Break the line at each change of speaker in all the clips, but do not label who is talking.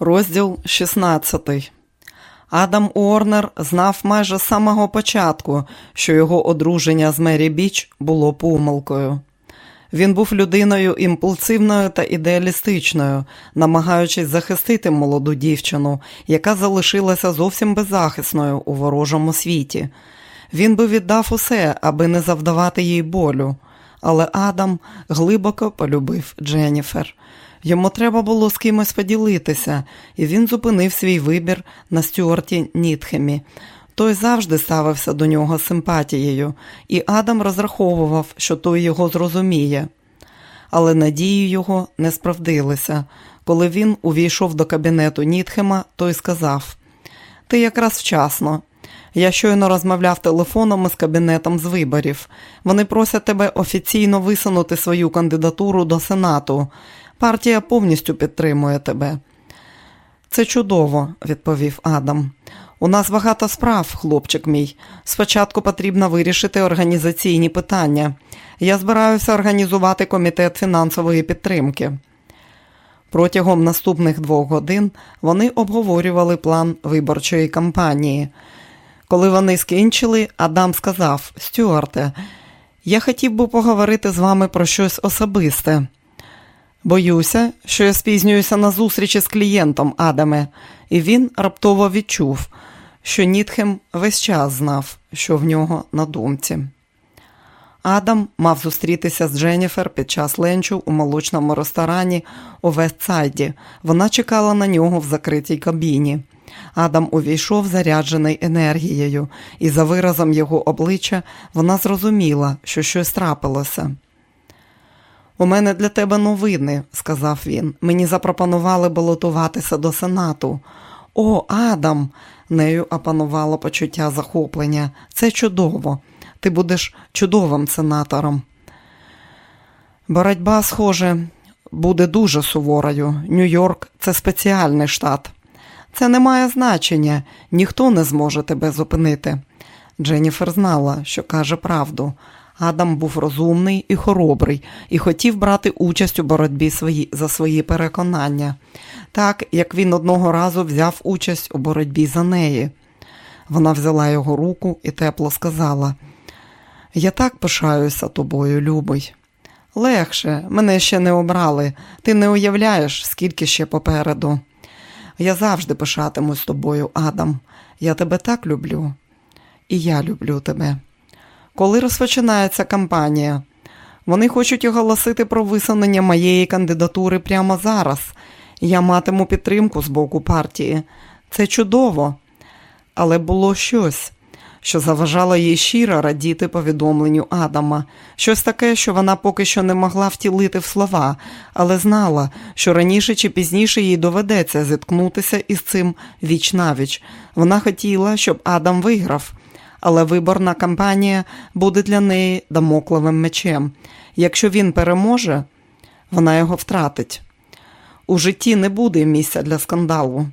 Розділ 16. Адам Уорнер знав майже з самого початку, що його одруження з Мері Біч було помилкою. Він був людиною імпульсивною та ідеалістичною, намагаючись захистити молоду дівчину, яка залишилася зовсім беззахисною у ворожому світі. Він би віддав усе, аби не завдавати їй болю. Але Адам глибоко полюбив Дженніфер. Йому треба було з кимось поділитися, і він зупинив свій вибір на Стюарті Нітхемі. Той завжди ставився до нього симпатією, і Адам розраховував, що той його зрозуміє. Але надії його не справдилися. Коли він увійшов до кабінету Нітхема, той сказав: Ти якраз вчасно. Я щойно розмовляв телефоном із кабінетом з виборів. Вони просять тебе офіційно висунути свою кандидатуру до Сенату. Партія повністю підтримує тебе. Це чудово, відповів Адам. У нас багато справ, хлопчик мій. Спочатку потрібно вирішити організаційні питання. Я збираюся організувати комітет фінансової підтримки. Протягом наступних двох годин вони обговорювали план виборчої кампанії. Коли вони скінчили, Адам сказав: Стюарте, я хотів би поговорити з вами про щось особисте. Боюся, що я спізнююся на зустрічі з клієнтом Адаме, і він раптово відчув, що Нітхем весь час знав, що в нього на думці. Адам мав зустрітися з Дженніфер під час ленчу у молочному ресторані у Вестсайді. Вона чекала на нього в закритій кабіні. Адам увійшов заряджений енергією, і за виразом його обличчя вона зрозуміла, що щось трапилося. У мене для тебе новини, сказав він. Мені запропонували балотуватися до Сенату. О, Адам! Нею опанувало почуття захоплення. Це чудово. Ти будеш чудовим сенатором. Боротьба, схоже, буде дуже суворою. Нью-Йорк це спеціальний штат. Це не має значення, ніхто не зможе тебе зупинити. Дженніфер знала, що каже правду. Адам був розумний і хоробрий і хотів брати участь у боротьбі свої, за свої переконання, так як він одного разу взяв участь у боротьбі за неї. Вона взяла його руку і тепло сказала: Я так пишаюся тобою, любий. Легше, мене ще не обрали, ти не уявляєш, скільки ще попереду. Я завжди пишатимусь тобою, Адам. Я тебе так люблю, і я люблю тебе. Коли розпочинається кампанія, вони хочуть оголосити про висунення моєї кандидатури прямо зараз. Я матиму підтримку з боку партії. Це чудово. Але було щось, що заважало їй щиро радіти повідомленню Адама, щось таке, що вона поки що не могла втілити в слова, але знала, що раніше чи пізніше їй доведеться зіткнутися із цим віч навіч. Вона хотіла, щоб Адам виграв але виборна кампанія буде для неї дамокловим мечем. Якщо він переможе, вона його втратить. У житті не буде місця для скандалу.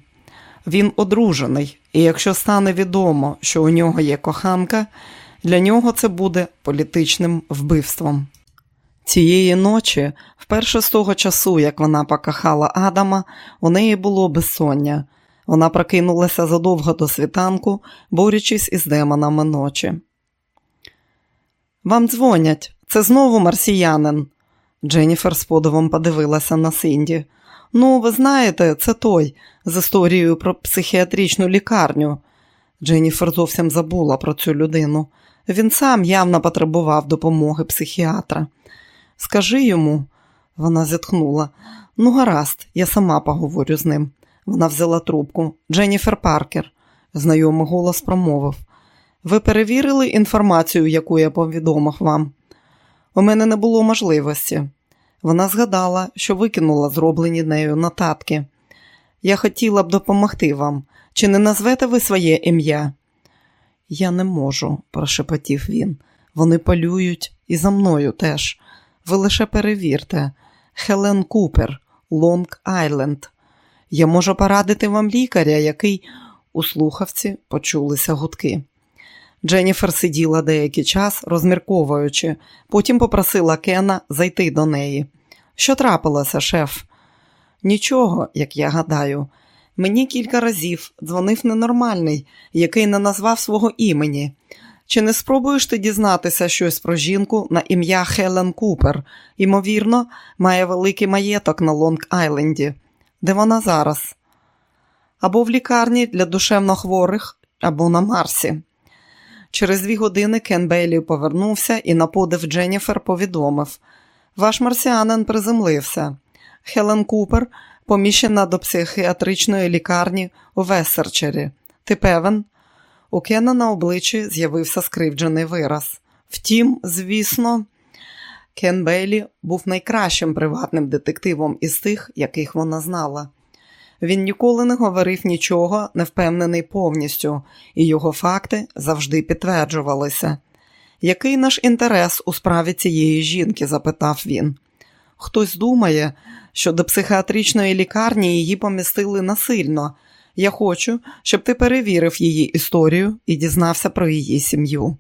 Він одружений, і якщо стане відомо, що у нього є коханка, для нього це буде політичним вбивством. Цієї ночі, вперше з того часу, як вона покохала Адама, у неї було безсоння. Вона прокинулася задовго до світанку, борючись із демонами ночі. Вам дзвонять, це знову марсіянин. Дженніфер з подивом подивилася на Синді. Ну, ви знаєте, це той з історією про психіатричну лікарню. Дженніфер зовсім забула про цю людину. Він сам явно потребував допомоги психіатра. Скажи йому, вона зітхнула. Ну, гаразд, я сама поговорю з ним. Вона взяла трубку. Дженніфер Паркер, знайомий голос промовив. Ви перевірили інформацію, яку я повідомив вам? У мене не було можливості. Вона згадала, що викинула зроблені нею нотатки. Я хотіла б допомогти вам. Чи не назвете ви своє ім'я? Я не можу, прошепотів він. Вони полюють і за мною теж. Ви лише перевірте. Хелен Купер, Лонг Айленд. Я можу порадити вам лікаря, який у слухавці почулися гудки. Дженніфер сиділа деякий час, розмірковуючи, потім попросила Кена зайти до неї. Що трапилося, шеф? Нічого, як я гадаю. Мені кілька разів дзвонив ненормальний, який не назвав свого імені. Чи не спробуєш ти дізнатися щось про жінку на ім'я Хелен Купер? Ймовірно, має великий маєток на Лонг Айленді. Де вона зараз? Або в лікарні для душевнохворих, або на Марсі. Через дві години Кен Бейлі повернувся і на подив Дженніфер повідомив: Ваш марсіанин приземлився. Хелен Купер поміщена до психіатричної лікарні у Вессерчері. Ти певен? У Кена на обличчі з'явився скривджений вираз. Втім, звісно, Кен Бейлі був найкращим приватним детективом із тих, яких вона знала. Він ніколи не говорив нічого, не впевнений повністю, і його факти завжди підтверджувалися. Який наш інтерес у справі цієї жінки? запитав він. Хтось думає, що до психіатричної лікарні її помістили насильно. Я хочу, щоб ти перевірив її історію і дізнався про її сім'ю.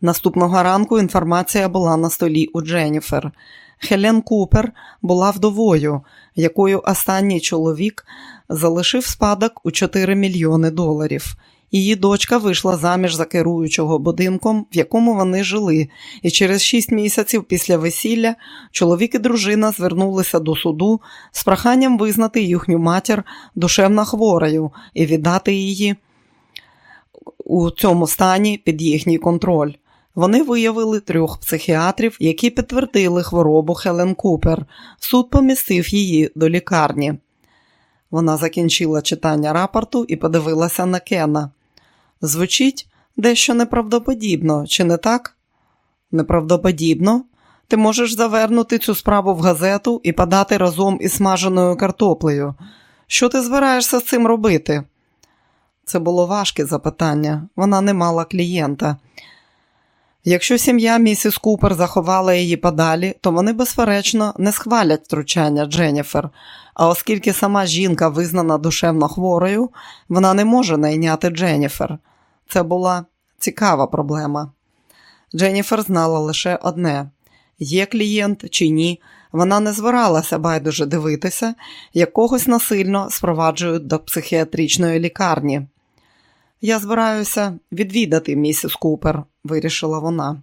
Наступного ранку інформація була на столі у Дженніфер. Хелен Купер була вдовою, якою останній чоловік залишив спадок у 4 мільйони доларів. Її дочка вийшла заміж за керуючого будинком, в якому вони жили, і через шість місяців після весілля чоловік і дружина звернулися до суду з проханням визнати їхню матір душевно хворою і віддати її у цьому стані під їхній контроль. Вони виявили трьох психіатрів, які підтвердили хворобу Хелен Купер. Суд помістив її до лікарні. Вона закінчила читання рапорту і подивилася на Кена. Звучить дещо неправдоподібно, чи не так? Неправдоподібно. Ти можеш завернути цю справу в газету і подати разом із смаженою картоплею. Що ти збираєшся з цим робити? Це було важке запитання. Вона не мала клієнта. Якщо сім'я місіс Купер заховала її подалі, то вони, безперечно, не схвалять втручання Дженніфер. А оскільки сама жінка визнана душевно хворою, вона не може найняти Дженніфер. Це була цікава проблема. Дженніфер знала лише одне: є клієнт чи ні, вона не збиралася байдуже дивитися, як когось насильно спроваджують до психіатричної лікарні. Я збираюся відвідати місіс Купер, вирішила вона.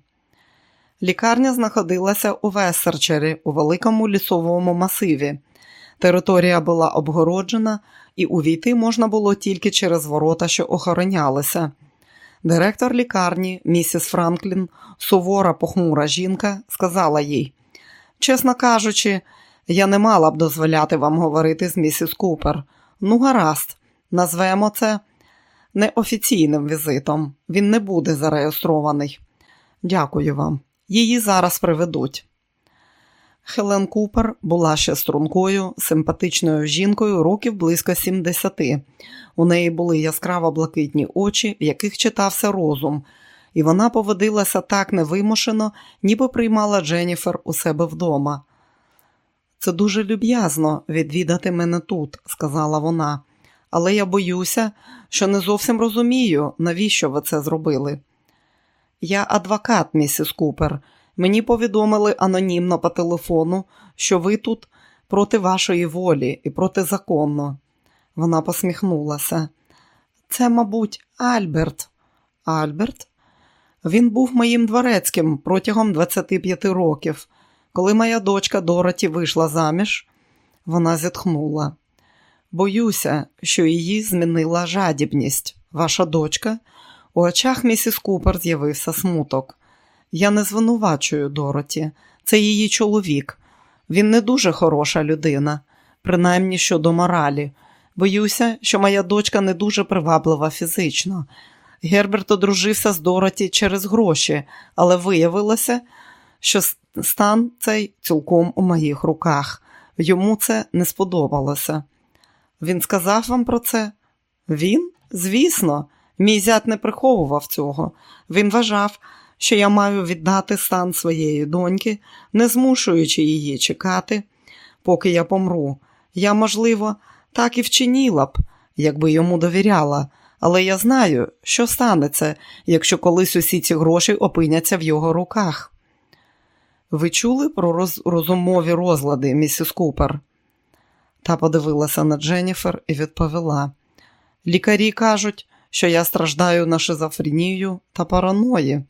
Лікарня знаходилася у Вессерчері, у великому лісовому масиві. Територія була обгороджена, і увійти можна було тільки через ворота, що охоронялися. Директор лікарні, місіс Франклін, сувора похмура жінка, сказала їй: чесно кажучи, я не мала б дозволяти вам говорити з місіс Купер. Ну, гаразд, назвемо це неофіційним візитом. Він не буде зареєстрований. Дякую вам. Її зараз приведуть. Хелен Купер була ще стрункою, симпатичною жінкою років близько 70. У неї були яскраво блакитні очі, в яких читався розум, і вона поводилася так невимушено, ніби приймала Дженніфер у себе вдома. Це дуже люб'язно відвідати мене тут, сказала вона, але я боюся, що не зовсім розумію, навіщо ви це зробили. Я адвокат, місіс Купер. Мені повідомили анонімно по телефону, що ви тут проти вашої волі і протизаконно. Вона посміхнулася. Це, мабуть, Альберт. Альберт? Він був моїм дворецьким протягом 25 років. Коли моя дочка Дороті вийшла заміж, вона зітхнула. Боюся, що її змінила жадібність. Ваша дочка? У очах місіс Купер з'явився смуток. Я не звинувачую Дороті, це її чоловік. Він не дуже хороша людина, принаймні щодо моралі. Боюся, що моя дочка не дуже приваблива фізично. Герберт одружився з Дороті через гроші, але виявилося, що стан цей цілком у моїх руках. Йому це не сподобалося. Він сказав вам про це? Він? Звісно, мій зять не приховував цього. Він вважав, що я маю віддати стан своєї доньки, не змушуючи її чекати, поки я помру. Я, можливо, так і вчиніла б, якби йому довіряла, але я знаю, що станеться, якщо колись усі ці гроші опиняться в його руках. Ви чули про роз... розумові розлади, місіс Купер? Та подивилася на Дженніфер і відповіла: Лікарі кажуть, що я страждаю на шизофренію та параної.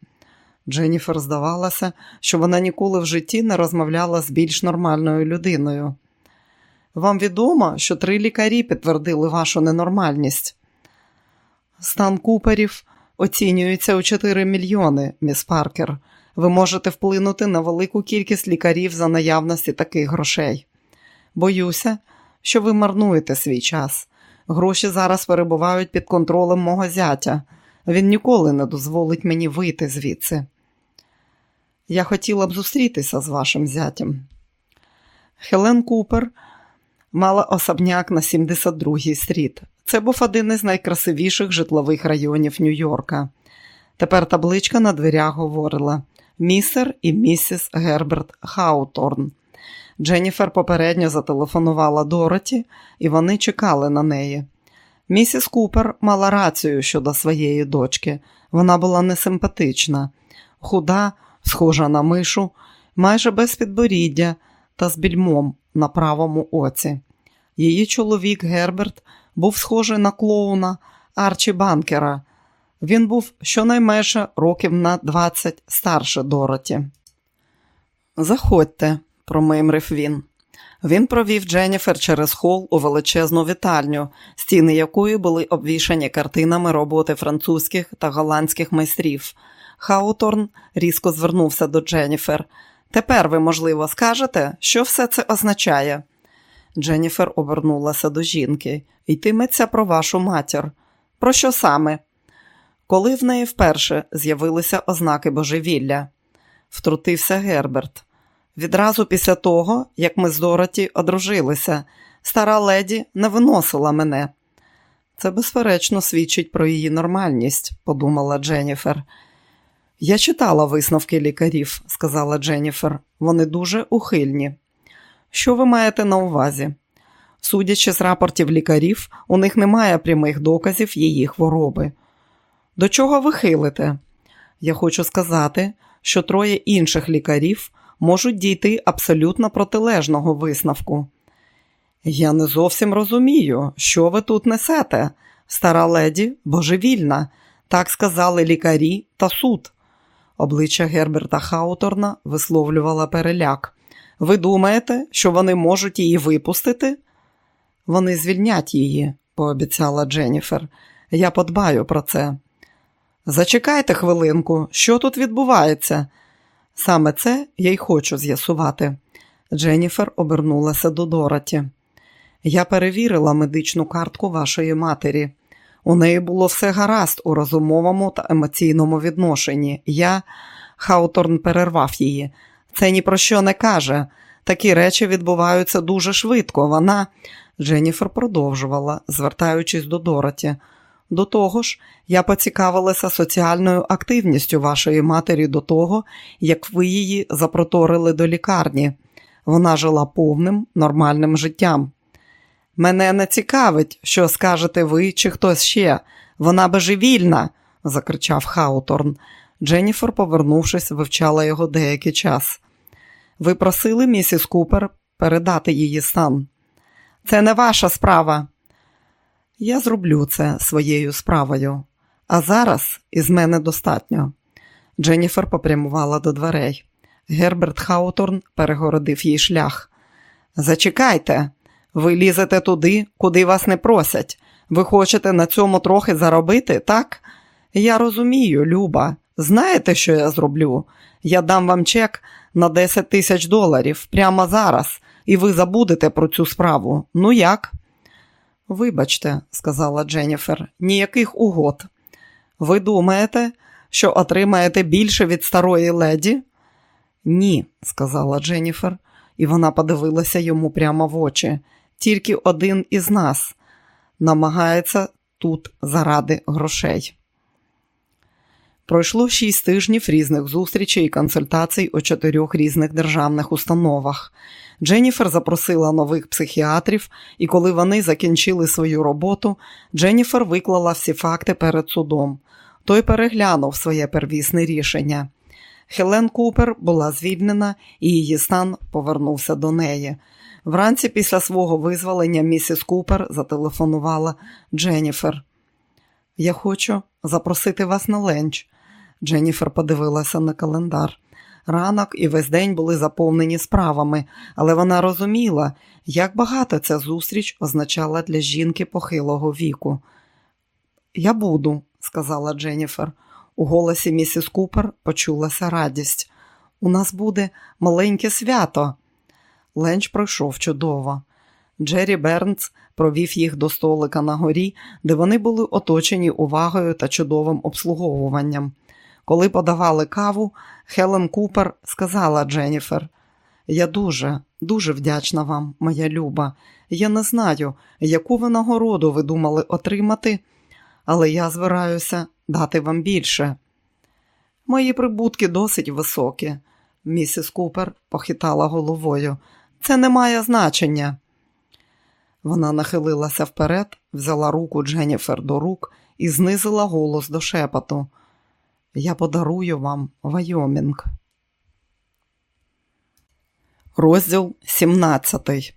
Дженніфер здавалося, що вона ніколи в житті не розмовляла з більш нормальною людиною. Вам відомо, що три лікарі підтвердили вашу ненормальність. Стан куперів оцінюється у 4 мільйони, міс Паркер. Ви можете вплинути на велику кількість лікарів за наявності таких грошей. Боюся, що ви марнуєте свій час. Гроші зараз перебувають під контролем мого зятя. Він ніколи не дозволить мені вийти звідси. Я хотіла б зустрітися з вашим зятям. Хелен Купер мала особняк на 72-й стріт. Це був один із найкрасивіших житлових районів Нью-Йорка. Тепер табличка на дверях говорила містер і місіс Герберт Хауторн. Дженніфер попередньо зателефонувала Дороті, і вони чекали на неї. Місіс Купер мала рацію щодо своєї дочки. Вона була несимпатична, худа, схожа на мишу, майже без підборіддя та з більмом на правому оці. Її чоловік Герберт був схожий на клоуна Арчі Банкера. Він був щонайменше років на 20 старше Дороті. Заходьте, промимрив він. Він провів Дженніфер через хол у величезну вітальню, стіни якої були обвішані картинами роботи французьких та голландських майстрів. Хауторн різко звернувся до Дженніфер. Тепер ви, можливо, скажете, що все це означає. Дженніфер обернулася до жінки. Йтиметься про вашу матір. Про що саме? Коли в неї вперше з'явилися ознаки божевілля, втрутився Герберт. Відразу після того, як ми з Дороті одружилися, стара леді не виносила мене. Це, безперечно, свідчить про її нормальність, подумала Дженніфер. Я читала висновки лікарів, сказала Дженніфер. Вони дуже ухильні. Що ви маєте на увазі? Судячи з рапортів лікарів, у них немає прямих доказів її хвороби. До чого ви хилите? Я хочу сказати, що троє інших лікарів можуть дійти абсолютно протилежного висновку. Я не зовсім розумію, що ви тут несете. Стара леді божевільна, так сказали лікарі та суд. Обличчя Герберта Хауторна висловлювала переляк. Ви думаєте, що вони можуть її випустити? Вони звільнять її, пообіцяла Дженніфер. Я подбаю про це. Зачекайте хвилинку, що тут відбувається? Саме це я й хочу з'ясувати. Дженніфер обернулася до Дороті. Я перевірила медичну картку вашої матері. У неї було все гаразд у розумовому та емоційному відношенні. Я, Хауторн перервав її. Це ні про що не каже. Такі речі відбуваються дуже швидко. Вона. Дженніфер продовжувала, звертаючись до Дороті. До того ж, я поцікавилася соціальною активністю вашої матері до того, як ви її запроторили до лікарні. Вона жила повним, нормальним життям. Мене не цікавить, що скажете ви чи хтось ще. Вона божевільна, закричав Хауторн. Дженніфер, повернувшись, вивчала його деякий час. Ви просили місіс Купер передати її стан. Це не ваша справа. Я зроблю це своєю справою, а зараз із мене достатньо. Дженніфер попрямувала до дверей. Герберт Хауторн перегородив їй шлях. Зачекайте, ви лізете туди, куди вас не просять. Ви хочете на цьому трохи заробити, так? Я розумію, Люба. Знаєте, що я зроблю? Я дам вам чек на 10 тисяч доларів прямо зараз, і ви забудете про цю справу. Ну як? Вибачте, сказала Дженніфер, ніяких угод. Ви думаєте, що отримаєте більше від старої леді? Ні, сказала Дженніфер, і вона подивилася йому прямо в очі. Тільки один із нас намагається тут заради грошей. Пройшло шість тижнів різних зустрічей і консультацій у чотирьох різних державних установах. Дженніфер запросила нових психіатрів, і коли вони закінчили свою роботу, Дженніфер виклала всі факти перед судом. Той переглянув своє первісне рішення. Хелен Купер була звільнена, і її стан повернувся до неї. Вранці після свого визволення місіс Купер зателефонувала Дженніфер. Я хочу запросити вас на ленч. Дженніфер подивилася на календар. Ранок і весь день були заповнені справами, але вона розуміла, як багато ця зустріч означала для жінки похилого віку. Я буду, сказала Дженніфер. У голосі місіс Купер почулася радість. У нас буде маленьке свято. Ленч пройшов чудово. Джері Бернс провів їх до столика нагорі, де вони були оточені увагою та чудовим обслуговуванням. Коли подавали каву, Хелен Купер сказала Дженніфер, я дуже, дуже вдячна вам, моя люба. Я не знаю, яку ви нагороду ви думали отримати, але я збираюся дати вам більше. Мої прибутки досить високі. Місіс Купер похитала головою. Це не має значення. Вона нахилилася вперед, взяла руку Дженніфер до рук і знизила голос до шепоту. Я подарую вам Вайомінг. Розділ 17.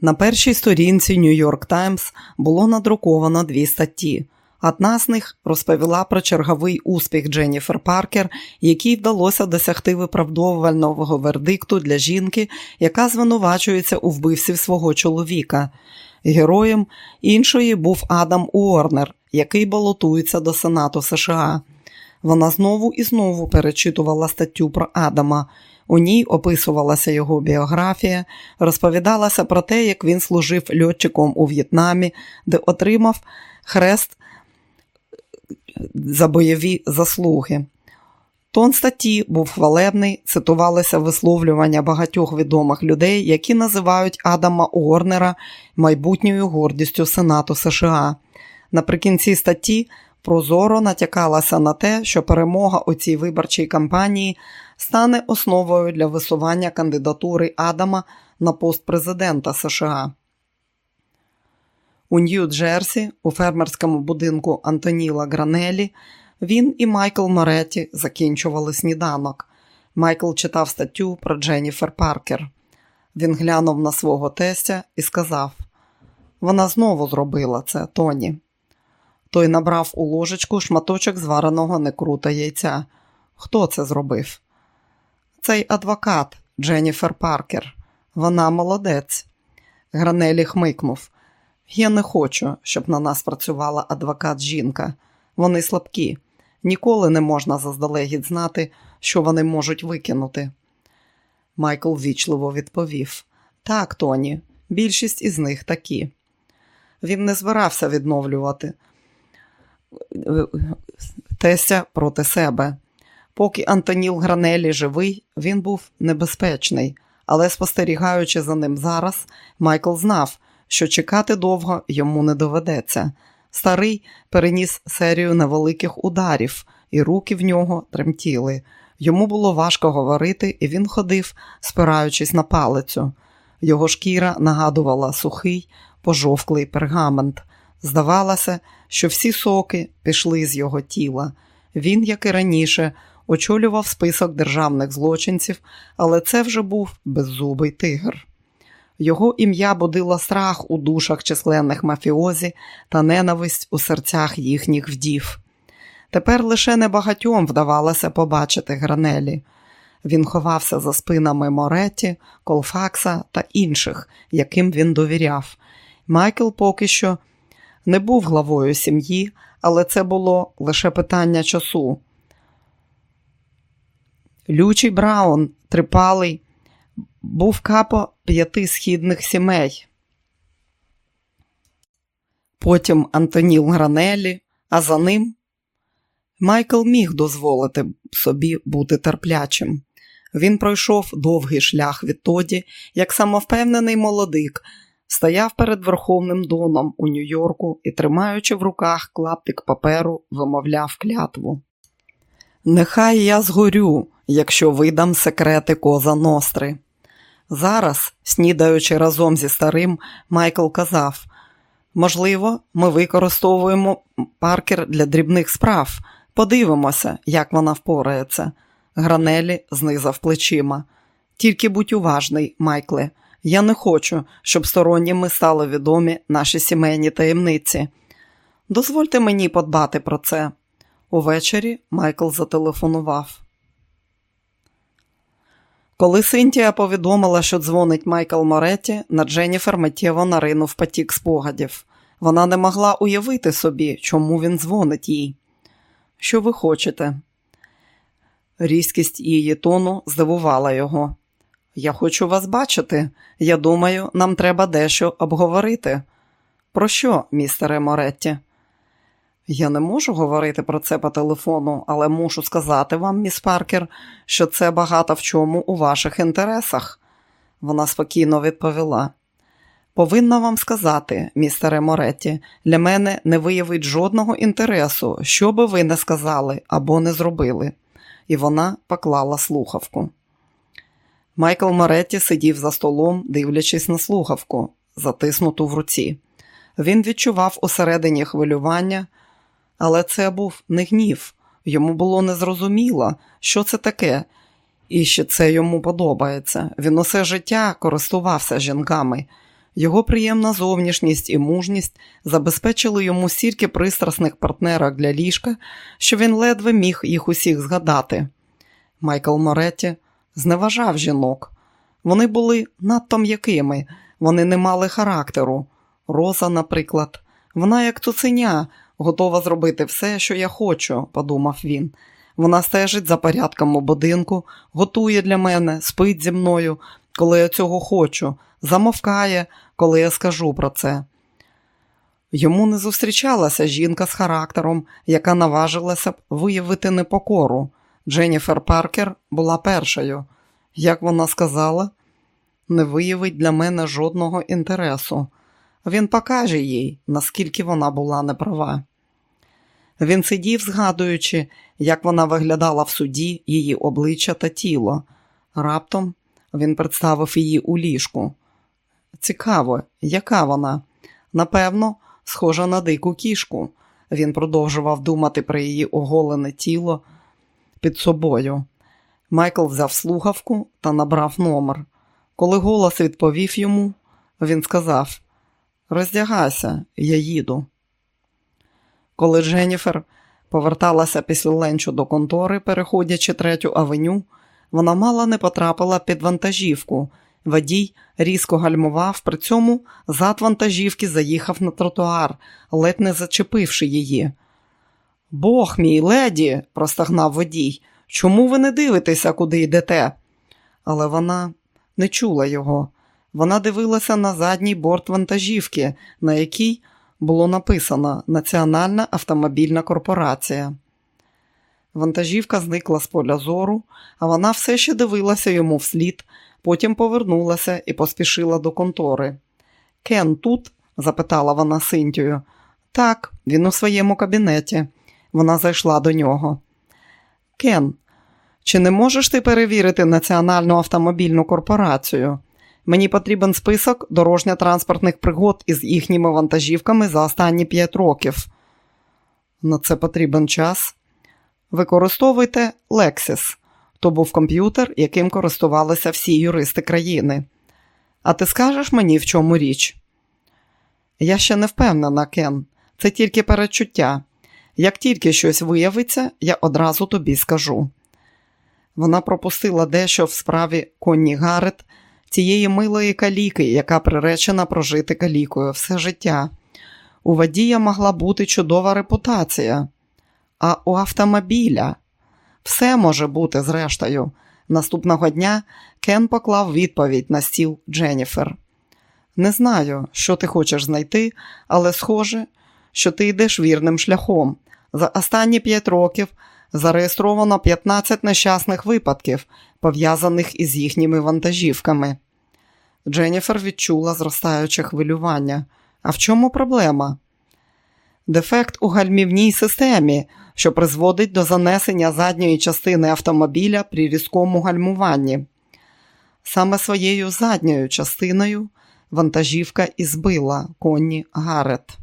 На першій сторінці Нью-Йорк Таймс було надруковано дві статті. Одна з них розповіла про черговий успіх Дженніфер Паркер, якій вдалося досягти виправдовувального вердикту для жінки, яка звинувачується у вбивстві свого чоловіка. Героєм іншої був Адам Уорнер, який балотується до Сенату США. Вона знову і знову перечитувала статтю про Адама. У ній описувалася його біографія, розповідалася про те, як він служив льотчиком у В'єтнамі, де отримав хрест за бойові заслуги. Тон статті був хвалебний, цитувалися висловлювання багатьох відомих людей, які називають Адама Уорнера майбутньою гордістю Сенату США. Наприкінці статті прозоро натякалася на те, що перемога у цій виборчій кампанії стане основою для висування кандидатури Адама на пост президента США. У Нью-Джерсі, у фермерському будинку Антоніла Гранелі, він і Майкл Моретті закінчували сніданок. Майкл читав статтю про Дженніфер Паркер. Він глянув на свого тестя і сказав: Вона знову зробила це, Тоні. Той набрав у ложечку шматочок звареного некрута яйця. Хто це зробив? Цей адвокат Дженніфер Паркер. Вона молодець. Гранелі хмикнув. Я не хочу, щоб на нас працювала адвокат жінка. Вони слабкі. Ніколи не можна заздалегідь знати, що вони можуть викинути. Майкл вічливо відповів: Так, Тоні, більшість із них такі. Він не збирався відновлювати Теся проти себе. Поки Антоніл Гранелі живий, він був небезпечний, але спостерігаючи за ним зараз, Майкл знав, що чекати довго йому не доведеться. Старий переніс серію невеликих ударів, і руки в нього тремтіли. Йому було важко говорити, і він ходив, спираючись на палицю. Його шкіра нагадувала сухий, пожовклий пергамент. Здавалося, що всі соки пішли з його тіла. Він, як і раніше, очолював список державних злочинців, але це вже був беззубий тигр. Його ім'я будило страх у душах численних мафіозі та ненависть у серцях їхніх вдів. Тепер лише небагатьом вдавалося побачити гранелі. Він ховався за спинами Моретті, Колфакса та інших, яким він довіряв. Майкл поки що не був главою сім'ї, але це було лише питання часу. Лючий Браун, трипалий, був капо п'яти східних сімей. Потім Антоніл Гранелі, а за ним Майкл міг дозволити собі бути терплячим. Він пройшов довгий шлях відтоді, як самовпевнений молодик, стояв перед Верховним Доном у Нью-Йорку і, тримаючи в руках клаптик паперу, вимовляв клятву. Нехай я згорю, якщо видам секрети Коза Ностри. Зараз, снідаючи разом зі старим, Майкл казав: можливо, ми використовуємо паркер для дрібних справ. Подивимося, як вона впорається. Гранелі знизав плечима. Тільки будь уважний, Майкле, Я не хочу, щоб сторонніми стали відомі наші сімейні таємниці. Дозвольте мені подбати про це. Увечері Майкл зателефонував. Коли Синтія повідомила, що дзвонить Майкл Моретті, на Дженніфер миттєво наринув потік спогадів. Вона не могла уявити собі, чому він дзвонить їй. Що ви хочете? Різкість її тону здивувала його. Я хочу вас бачити. Я думаю, нам треба дещо обговорити. Про що, містере Моретті? Я не можу говорити про це по телефону, але мушу сказати вам, міс Паркер, що це багато в чому у ваших інтересах. Вона спокійно відповіла. Повинна вам сказати, містере Моретті, для мене не виявить жодного інтересу, що би ви не сказали або не зробили. І вона поклала слухавку. Майкл Моретті сидів за столом, дивлячись на слухавку, затиснуту в руці. Він відчував усередині хвилювання, але це був не гнів. Йому було незрозуміло, що це таке, і що це йому подобається. Він усе життя користувався жінками. Його приємна зовнішність і мужність забезпечили йому стільки пристрасних партнерок для ліжка, що він ледве міг їх усіх згадати. Майкл Моретті зневажав жінок. Вони були надто м'якими, вони не мали характеру. Роза, наприклад, вона як цуценя, готова зробити все, що я хочу, подумав він. Вона стежить за порядком у будинку, готує для мене, спить зі мною, коли я цього хочу, замовкає, коли я скажу про це. Йому не зустрічалася жінка з характером, яка наважилася б виявити непокору. Дженніфер Паркер була першою. Як вона сказала, не виявить для мене жодного інтересу. Він покаже їй, наскільки вона була неправа. Він сидів, згадуючи, як вона виглядала в суді, її обличчя та тіло. Раптом він представив її у ліжку. Цікаво, яка вона? Напевно, схожа на дику кішку. Він продовжував думати про її оголене тіло під собою. Майкл взяв слухавку та набрав номер. Коли голос відповів йому, він сказав: Роздягайся, я їду. Коли Дженніфер поверталася після ленчу до контори, переходячи третю авеню, вона мало не потрапила під вантажівку. Водій різко гальмував, при цьому зад вантажівки заїхав на тротуар, ледь не зачепивши її. Бог мій леді, простагнав водій, чому ви не дивитеся, куди йдете? Але вона не чула його. Вона дивилася на задній борт вантажівки, на якій було написано Національна автомобільна корпорація. Вантажівка зникла з поля зору, а вона все ще дивилася йому вслід, потім повернулася і поспішила до контори. Кен тут? запитала вона Синтію. Так, він у своєму кабінеті. Вона зайшла до нього. Кен, чи не можеш ти перевірити Національну автомобільну корпорацію? Мені потрібен список дорожньо-транспортних пригод із їхніми вантажівками за останні п'ять років. На це потрібен час. Використовуйте Lexis. То був комп'ютер, яким користувалися всі юристи країни. А ти скажеш мені, в чому річ? Я ще не впевнена, Кен. Це тільки перечуття. Як тільки щось виявиться, я одразу тобі скажу. Вона пропустила дещо в справі Конні Гарет, цієї милої каліки, яка приречена прожити калікою все життя. У водія могла бути чудова репутація, а у автомобіля все може бути, зрештою. Наступного дня Кен поклав відповідь на стіл Дженніфер. Не знаю, що ти хочеш знайти, але схоже, що ти йдеш вірним шляхом. За останні п'ять років зареєстровано 15 нещасних випадків, пов'язаних із їхніми вантажівками. Дженніфер відчула зростаюче хвилювання. А в чому проблема? Дефект у гальмівній системі, що призводить до занесення задньої частини автомобіля при різкому гальмуванні. Саме своєю задньою частиною вантажівка і збила Конні Гарет.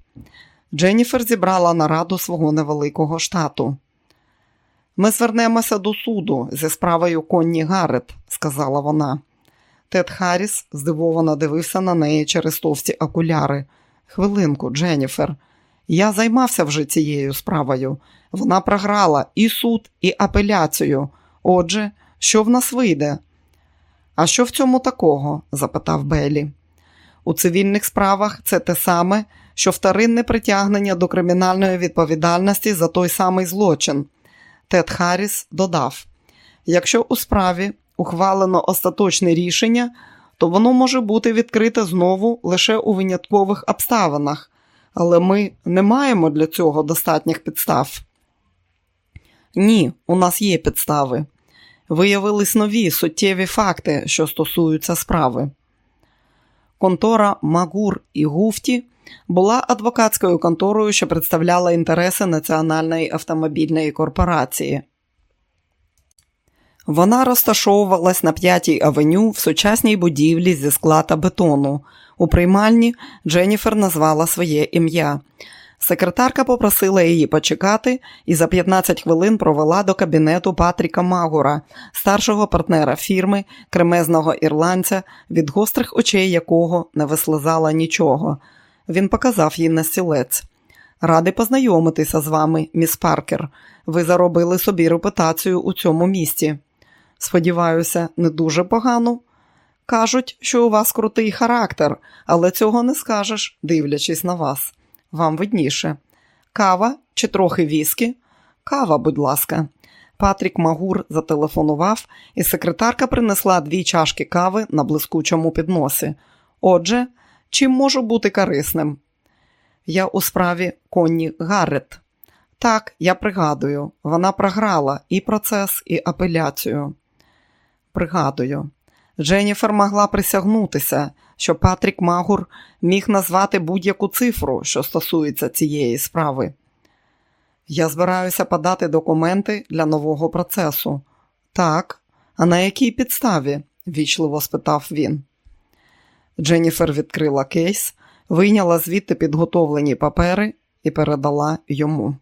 Дженніфер зібрала нараду свого невеликого штату. Ми звернемося до суду зі справою Конні Гарет, сказала вона. Тед Харріс здивовано дивився на неї через товсті окуляри. Хвилинку, Дженніфер. Я займався вже цією справою. Вона програла і суд, і апеляцію. Отже, що в нас вийде? А що в цьому такого? запитав Беллі. У цивільних справах це те саме, що вторинне притягнення до кримінальної відповідальності за той самий злочин. Тед Харріс додав: якщо у справі ухвалено остаточне рішення, то воно може бути відкрите знову лише у виняткових обставинах, але ми не маємо для цього достатніх підстав. Ні, у нас є підстави. Виявились нові суттєві факти, що стосуються справи. Контора Магур і Гуфті була адвокатською конторою, що представляла інтереси Національної автомобільної корпорації. Вона розташовувалась на п'ятій авеню в сучасній будівлі зі скла та бетону. У приймальні Дженніфер назвала своє ім'я. Секретарка попросила її почекати і за 15 хвилин провела до кабінету Патріка Магура, старшого партнера фірми, кремезного ірландця, від гострих очей якого не вислизала нічого. Він показав їй на стілець. Радий познайомитися з вами, міс Паркер. Ви заробили собі репутацію у цьому місті. Сподіваюся, не дуже погано. Кажуть, що у вас крутий характер, але цього не скажеш, дивлячись на вас. Вам видніше. Кава чи трохи віскі? Кава, будь ласка. Патрік Магур зателефонував, і секретарка принесла дві чашки кави на блискучому підносі. Отже, чим можу бути корисним? Я у справі Конні Гаррет. Так, я пригадую, вона програла і процес, і апеляцію. Пригадую, Дженніфер могла присягнутися, що Патрік Магур міг назвати будь-яку цифру, що стосується цієї справи. Я збираюся подати документи для нового процесу. Так, а на якій підставі? вічливо спитав він. Дженніфер відкрила кейс, вийняла звідти підготовлені папери і передала йому.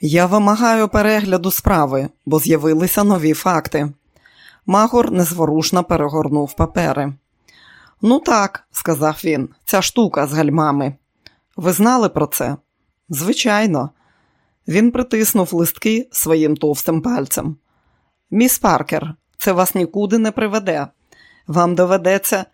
Я вимагаю перегляду справи, бо з'явилися нові факти. Магор незворушно перегорнув папери. Ну так, сказав він, ця штука з гальмами. Ви знали про це? Звичайно. Він притиснув листки своїм товстим пальцем. Міс Паркер, це вас нікуди не приведе. Вам доведеться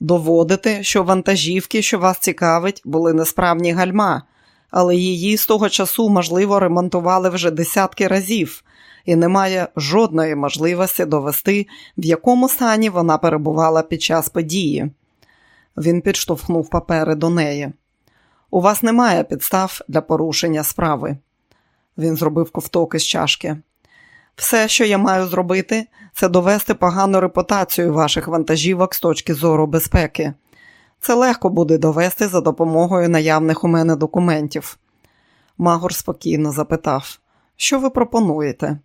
доводити, що вантажівки, що вас цікавить, були несправні гальма, але її з того часу, можливо, ремонтували вже десятки разів, і немає жодної можливості довести, в якому стані вона перебувала під час події. Він підштовхнув папери до неї. У вас немає підстав для порушення справи. Він зробив ковток із чашки. Все, що я маю зробити, це довести погану репутацію ваших вантажівок з точки зору безпеки. Це легко буде довести за допомогою наявних у мене документів. Магор спокійно запитав, що ви пропонуєте?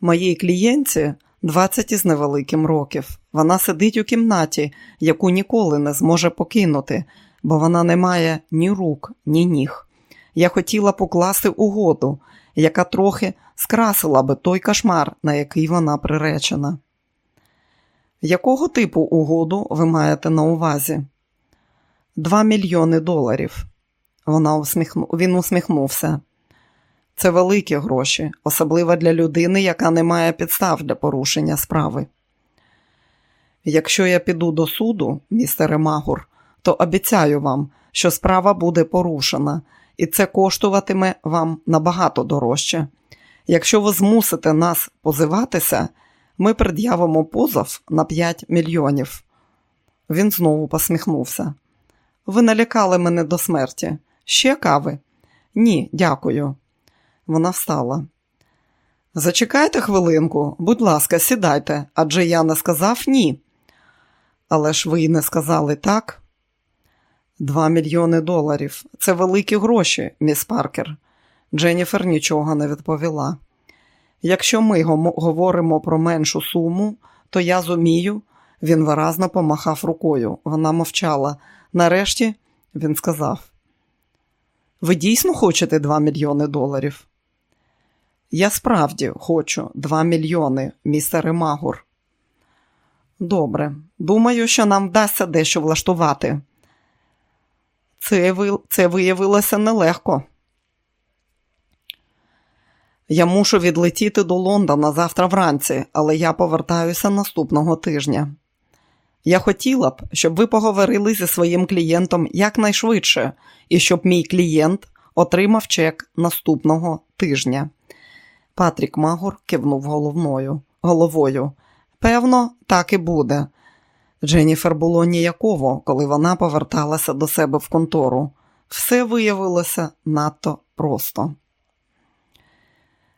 Моїй клієнті 20 із невеликим років. Вона сидить у кімнаті, яку ніколи не зможе покинути, бо вона не має ні рук, ні ніг. Я хотіла покласти угоду, яка трохи скрасила би той кошмар, на який вона приречена. Якого типу угоду ви маєте на увазі? Два мільйони доларів. Вона усміхну... Він усміхнувся. Це великі гроші, особливо для людини, яка не має підстав для порушення справи. Якщо я піду до суду, містере Магур, то обіцяю вам, що справа буде порушена, і це коштуватиме вам набагато дорожче. Якщо ви змусите нас позиватися, ми пред'явимо позов на 5 мільйонів. Він знову посміхнувся. Ви налякали мене до смерті. Ще кави? Ні, дякую. Вона встала. Зачекайте хвилинку, будь ласка, сідайте, адже я не сказав ні. Але ж ви не сказали так. Два мільйони доларів. Це великі гроші, міс Паркер. Дженніфер нічого не відповіла. Якщо ми говоримо про меншу суму, то я зумію. Він виразно помахав рукою. Вона мовчала. Нарешті він сказав: Ви дійсно хочете 2 мільйони доларів? Я справді хочу 2 мільйони, містере Магур. Добре, думаю, що нам вдасться дещо влаштувати. Це, виявилося нелегко. Я мушу відлетіти до Лондона завтра вранці, але я повертаюся наступного тижня. Я хотіла б, щоб ви поговорили зі своїм клієнтом якнайшвидше, і щоб мій клієнт отримав чек наступного тижня. Патрік Магур кивнув головною, головою. Певно, так і буде. Дженніфер було ніяково, коли вона поверталася до себе в контору. Все виявилося надто просто.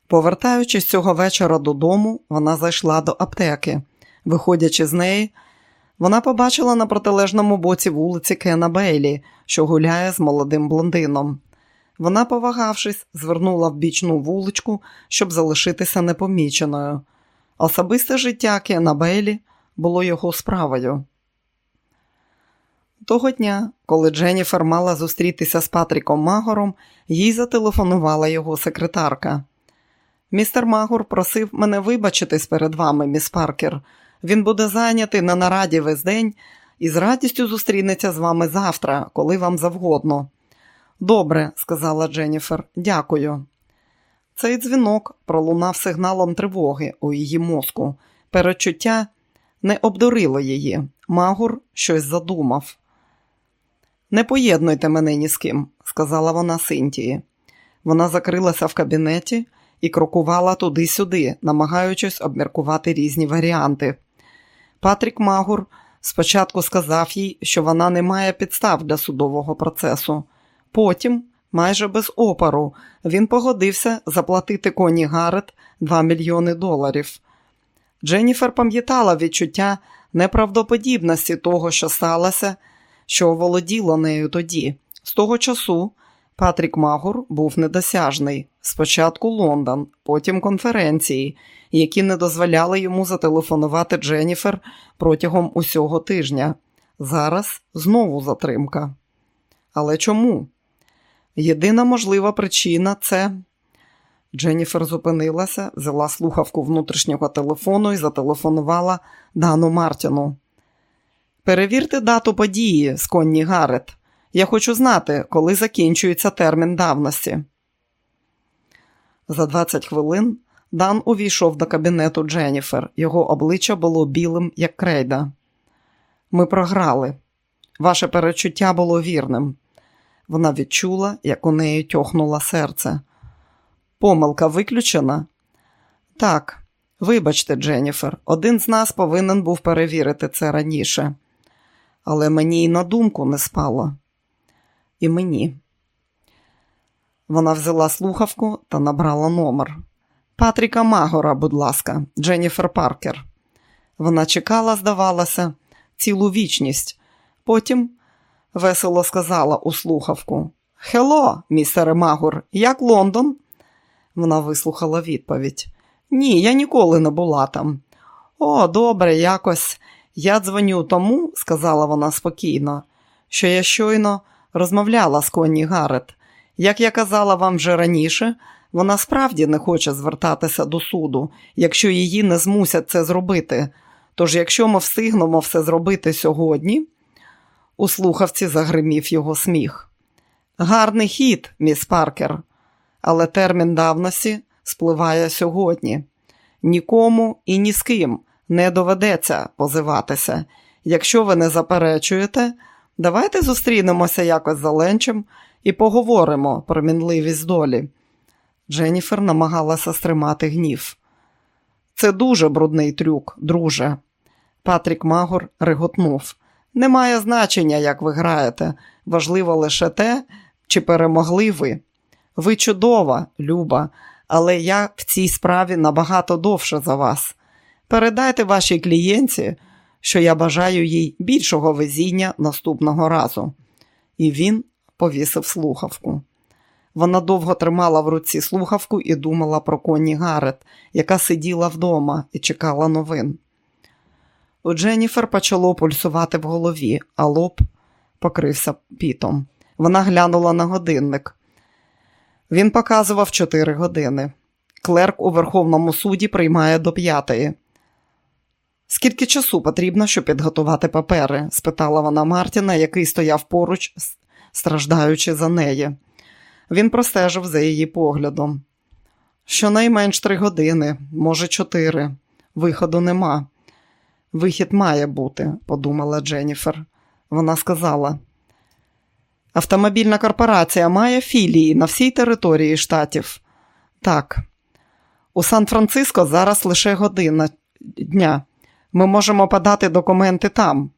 Повертаючись цього вечора додому, вона зайшла до аптеки. Виходячи з неї, вона побачила на протилежному боці вулиці Кена Бейлі, що гуляє з молодим блондином. Вона, повагавшись, звернула в бічну вуличку, щоб залишитися непоміченою. Особисте життя Кена Бейлі було його справою. Того дня, коли Дженніфер мала зустрітися з Патріком Магором, їй зателефонувала його секретарка. Містер Магур просив мене вибачитись перед вами, міс Паркер. Він буде зайнятий на нараді весь день і з радістю зустрінеться з вами завтра, коли вам завгодно. Добре, сказала Дженніфер, дякую. Цей дзвінок пролунав сигналом тривоги у її мозку. Перечуття не обдурило її. Магур щось задумав. Не поєднуйте мене ні з ким, сказала вона Синтії. Вона закрилася в кабінеті і крокувала туди-сюди, намагаючись обміркувати різні варіанти. Патрік Магур спочатку сказав їй, що вона не має підстав для судового процесу. Потім, майже без опору, він погодився заплатити коні Гарет 2 мільйони доларів. Дженніфер пам'ятала відчуття неправдоподібності того, що сталося, що оволоділо нею тоді. З того часу Патрік Магур був недосяжний. Спочатку Лондон, потім конференції, які не дозволяли йому зателефонувати Дженніфер протягом усього тижня. Зараз знову затримка. Але чому? Єдина можлива причина це. Дженніфер зупинилася, взяла слухавку внутрішнього телефону і зателефонувала Дану Мартіну. Перевірте дату події, Сконні Гарет. Я хочу знати, коли закінчується термін давності. За 20 хвилин Дан увійшов до кабінету Дженніфер. Його обличчя було білим, як крейда. Ми програли. Ваше перечуття було вірним. Вона відчула, як у неї тьохнуло серце. Помилка виключена? Так, вибачте, Дженніфер, один з нас повинен був перевірити це раніше. Але мені й на думку не спало. І мені. Вона взяла слухавку та набрала номер. Патріка Магора, будь ласка, Дженніфер Паркер. Вона чекала, здавалося, цілу вічність. Потім весело сказала у слухавку: Хело, містере Магур, як Лондон? Вона вислухала відповідь. Ні, я ніколи не була там. О, добре, якось. Я дзвоню тому, сказала вона спокійно, що я щойно розмовляла з Конні Гарет. Як я казала вам вже раніше, вона справді не хоче звертатися до суду, якщо її не змусять це зробити. Тож, якщо ми встигнемо все зробити сьогодні, у слухавці загримів його сміх. Гарний хід, міс Паркер, але термін давності спливає сьогодні. Нікому і ні з ким не доведеться позиватися. Якщо ви не заперечуєте, давайте зустрінемося якось за ленчем і поговоримо про мінливість долі. Дженніфер намагалася стримати гнів. Це дуже брудний трюк, друже. Патрік Магор реготнув. Немає значення, як ви граєте. Важливо лише те, чи перемогли ви. Ви чудова, Люба, але я в цій справі набагато довше за вас. Передайте вашій клієнці, що я бажаю їй більшого везіння наступного разу. І він повісив слухавку. Вона довго тримала в руці слухавку і думала про коні Гарет, яка сиділа вдома і чекала новин. У Дженніфер почало пульсувати в голові, а лоб покрився пітом. Вона глянула на годинник. Він показував чотири години. Клерк у Верховному суді приймає до п'ятої. Скільки часу потрібно, щоб підготувати папери? спитала вона Мартіна, який стояв поруч, страждаючи за неї. Він простежив за її поглядом. Щонайменш три години, може, чотири. Виходу нема. Вихід має бути, подумала Дженніфер. Вона сказала. Автомобільна корпорація має філії на всій території штатів. Так, у Сан-Франциско зараз лише година дня. Ми можемо подати документи там,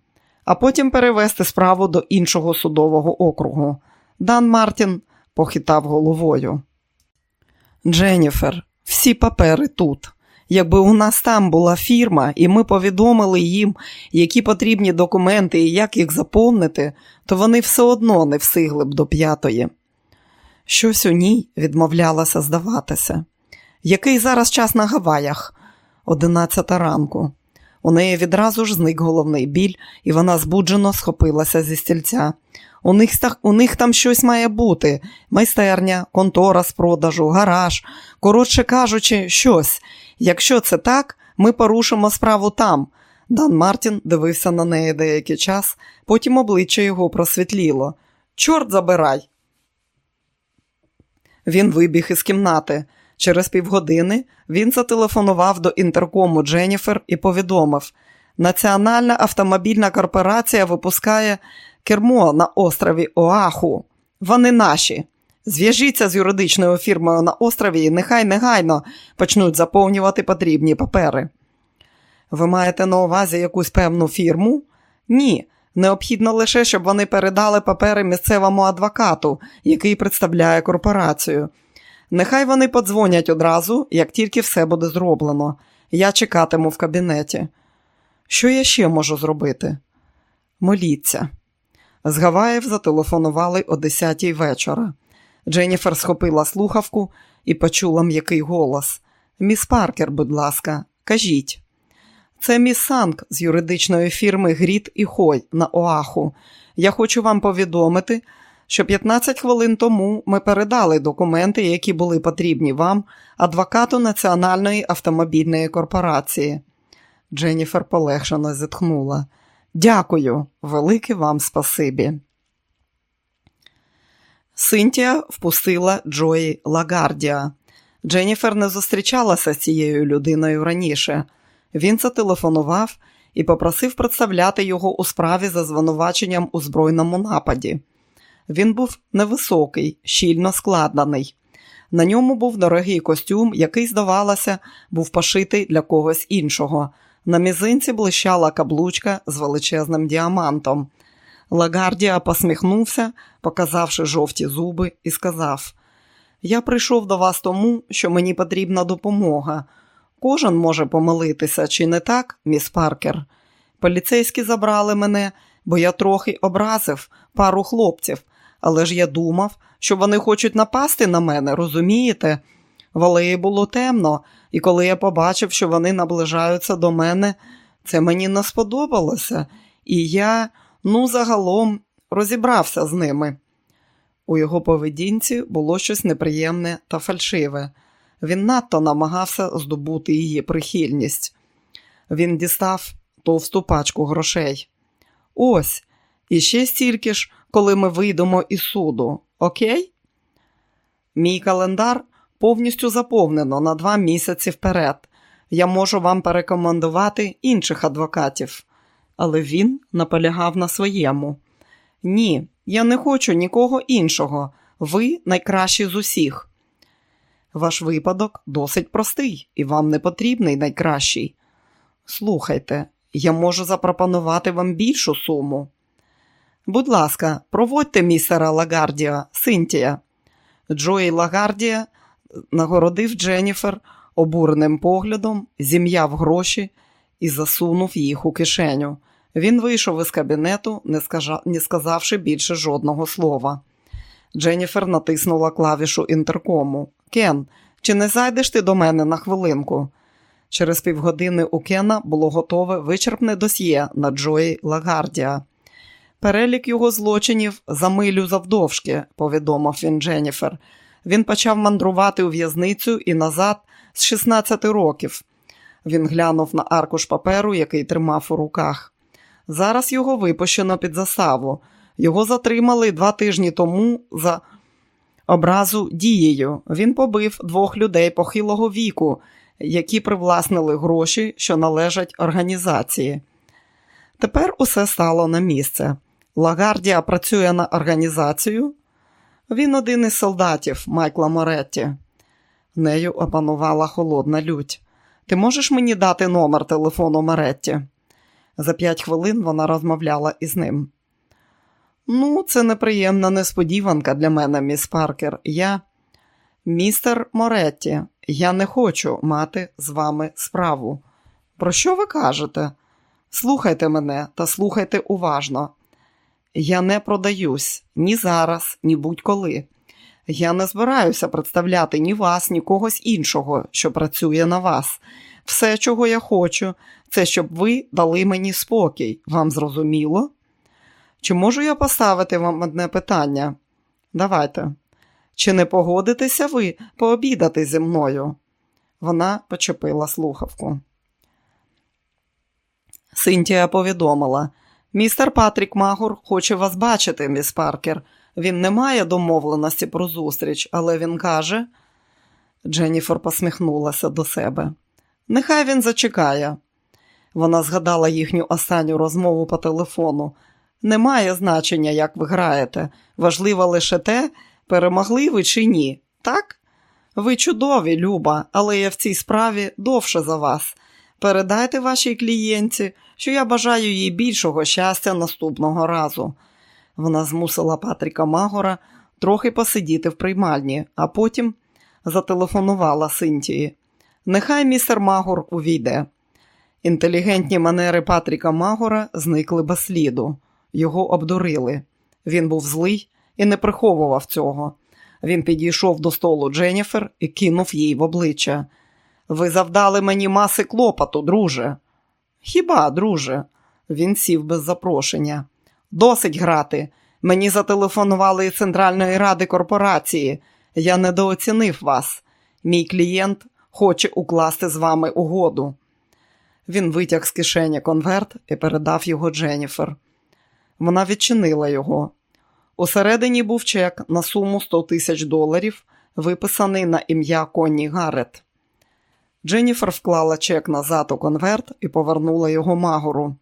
а потім перевести справу до іншого судового округу. Дан Мартін похитав головою. Дженніфер, всі папери тут. Якби у нас там була фірма, і ми повідомили їм, які потрібні документи і як їх заповнити, то вони все одно не встигли б до п'ятої. Щось у ній відмовлялося здаватися. Який зараз час на Гаваях? Одинадцята ранку. У неї відразу ж зник головний біль, і вона збуджено схопилася зі стільця. У них у них там щось має бути: майстерня, контора з продажу, гараж. Коротше кажучи, щось. Якщо це так, ми порушимо справу там. Дан Мартін дивився на неї деякий час, потім обличчя його просвітліло. Чорт забирай. Він вибіг із кімнати. Через півгодини він зателефонував до інтеркому Дженніфер і повідомив: Національна автомобільна корпорація випускає кермо на острові Оаху. Вони наші. Зв'яжіться з юридичною фірмою на острові і нехай негайно почнуть заповнювати потрібні папери. Ви маєте на увазі якусь певну фірму? Ні. Необхідно лише, щоб вони передали папери місцевому адвокату, який представляє корпорацію. Нехай вони подзвонять одразу, як тільки все буде зроблено. Я чекатиму в кабінеті. Що я ще можу зробити? Моліться. З Гаваїв зателефонували о 10 вечора. Дженніфер схопила слухавку і почула м'який голос. Міс Паркер, будь ласка, кажіть. Це міс Санк з юридичної фірми Гріт і Хой на Оаху. Я хочу вам повідомити, що 15 хвилин тому ми передали документи, які були потрібні вам, адвокату Національної автомобільної корпорації. Дженніфер полегшено зітхнула. Дякую, велике вам спасибі. Синтія впустила Джої Лагардія. Дженніфер не зустрічалася з цією людиною раніше. Він зателефонував і попросив представляти його у справі за звинуваченням у збройному нападі. Він був невисокий, щільно складений. На ньому був дорогий костюм, який, здавалося, був пошитий для когось іншого. На мізинці блищала каблучка з величезним діамантом. Лагардія посміхнувся, показавши жовті зуби, і сказав: Я прийшов до вас тому, що мені потрібна допомога. Кожен може помилитися, чи не так, міс Паркер? Поліцейські забрали мене, бо я трохи образив пару хлопців, але ж я думав, що вони хочуть напасти на мене, розумієте? В алеї було темно, і коли я побачив, що вони наближаються до мене, це мені не сподобалося, і я, ну, загалом, розібрався з ними. У його поведінці було щось неприємне та фальшиве. Він надто намагався здобути її прихильність. Він дістав товсту пачку грошей. Ось, і ще стільки ж, коли ми вийдемо із суду, окей? Мій календар повністю заповнено на два місяці вперед. Я можу вам порекомендувати інших адвокатів. Але він наполягав на своєму. Ні, я не хочу нікого іншого. Ви найкращі з усіх. Ваш випадок досить простий і вам не потрібний найкращий. Слухайте, я можу запропонувати вам більшу суму. Будь ласка, проводьте містера Лагардія, Синтія. Джої Лагардія нагородив Дженніфер обуреним поглядом, зім'яв гроші і засунув їх у кишеню. Він вийшов із кабінету, не, сказавши більше жодного слова. Дженніфер натиснула клавішу інтеркому. Кен, чи не зайдеш ти до мене на хвилинку? Через півгодини у Кена було готове вичерпне досьє на Джої Лагардія. Перелік його злочинів за милю завдовжки, повідомив він Дженніфер. Він почав мандрувати у в'язницю і назад з 16 років. Він глянув на аркуш паперу, який тримав у руках. Зараз його випущено під заставу. Його затримали два тижні тому за образу дією. Він побив двох людей похилого віку, які привласнили гроші, що належать організації. Тепер усе стало на місце. Лагардія працює на організацію. Він один із солдатів Майкла Моретті. Нею опанувала холодна лють. Ти можеш мені дати номер телефону Моретті?» За п'ять хвилин вона розмовляла із ним. Ну, це неприємна несподіванка для мене, міс Паркер. Я, містер Моретті, я не хочу мати з вами справу. Про що ви кажете? Слухайте мене та слухайте уважно. Я не продаюсь ні зараз, ні будь-коли. Я не збираюся представляти ні вас, ні когось іншого, що працює на вас. Все, чого я хочу, це щоб ви дали мені спокій. Вам зрозуміло? Чи можу я поставити вам одне питання? Давайте. Чи не погодитеся ви пообідати зі мною? Вона почепила слухавку. Синтія повідомила. Містер Патрік Магур хоче вас бачити, міс Паркер. Він не має домовленості про зустріч, але він каже. Дженніфер посміхнулася до себе. Нехай він зачекає. Вона згадала їхню останню розмову по телефону. Немає значення, як ви граєте. Важливо лише те, перемогли ви чи ні. Так? Ви чудові, Люба, але я в цій справі довше за вас. Передайте вашій клієнті, що я бажаю їй більшого щастя наступного разу. Вона змусила Патріка Магора трохи посидіти в приймальні, а потім зателефонувала Синтії. Нехай містер Магор увійде. Інтелігентні манери Патріка Магора зникли без сліду. Його обдурили. Він був злий і не приховував цього. Він підійшов до столу Дженніфер і кинув їй в обличчя. Ви завдали мені маси клопоту, друже. Хіба, друже? Він сів без запрошення. Досить грати. Мені зателефонували із Центральної ради корпорації. Я недооцінив вас. Мій клієнт хоче укласти з вами угоду. Він витяг з кишені конверт і передав його Дженніфер. Вона відчинила його. Усередині був чек на суму 100 тисяч доларів, виписаний на ім'я Конні Гаррет. Дженніфер вклала чек назад у конверт і повернула його магору.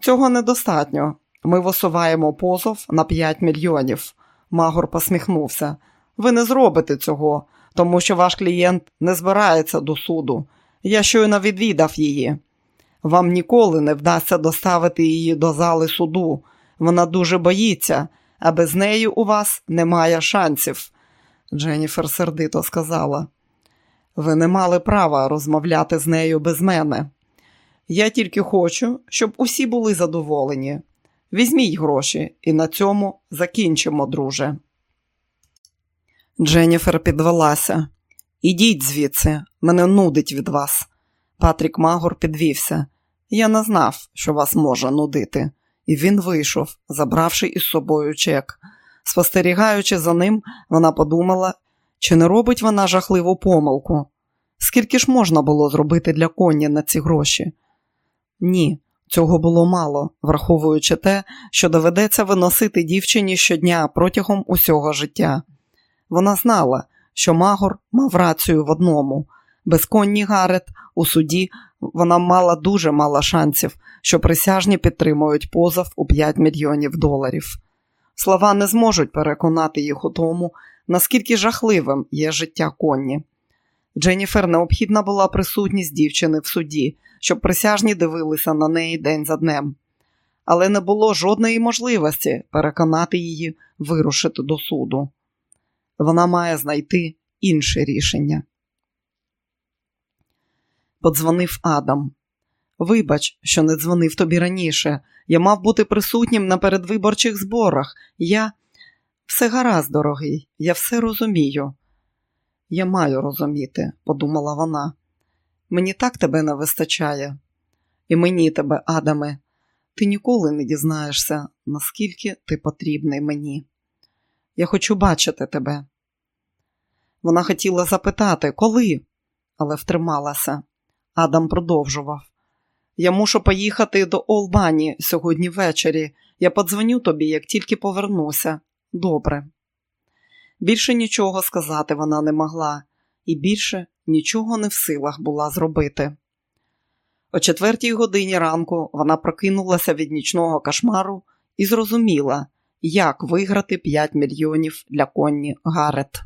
Цього недостатньо. Ми висуваємо позов на 5 мільйонів. Магор посміхнувся. Ви не зробите цього, тому що ваш клієнт не збирається до суду. Я щойно відвідав її. Вам ніколи не вдасться доставити її до зали суду. Вона дуже боїться, а без неї у вас немає шансів. Дженніфер сердито сказала. Ви не мали права розмовляти з нею без мене. Я тільки хочу, щоб усі були задоволені. Візьміть гроші і на цьому закінчимо, друже. Дженніфер підвелася. Ідіть звідси, мене нудить від вас. Патрік Магор підвівся. Я не знав, що вас може нудити, і він вийшов, забравши із собою чек. Спостерігаючи за ним, вона подумала, чи не робить вона жахливу помилку. Скільки ж можна було зробити для коні на ці гроші? Ні, цього було мало, враховуючи те, що доведеться виносити дівчині щодня протягом усього життя. Вона знала, що Магор мав рацію в одному. Без конні Гарет у суді вона мала дуже мало шансів, що присяжні підтримують позов у 5 мільйонів доларів. Слова не зможуть переконати їх у тому, наскільки жахливим є життя конні. Дженніфер необхідна була присутність дівчини в суді, щоб присяжні дивилися на неї день за днем. Але не було жодної можливості переконати її вирушити до суду. Вона має знайти інше рішення. Подзвонив Адам. Вибач, що не дзвонив тобі раніше. Я мав бути присутнім на передвиборчих зборах. Я все гаразд, дорогий, я все розумію. Я маю розуміти, подумала вона. Мені так тебе не вистачає, і мені тебе, Адаме, ти ніколи не дізнаєшся, наскільки ти потрібний мені. Я хочу бачити тебе. Вона хотіла запитати, коли, але втрималася. Адам продовжував. Я мушу поїхати до Олбані сьогодні ввечері. Я подзвоню тобі, як тільки повернуся. Добре. Більше нічого сказати вона не могла, і більше нічого не в силах була зробити. О четвертій годині ранку вона прокинулася від нічного кошмару і зрозуміла, як виграти 5 мільйонів для Конні Гарет.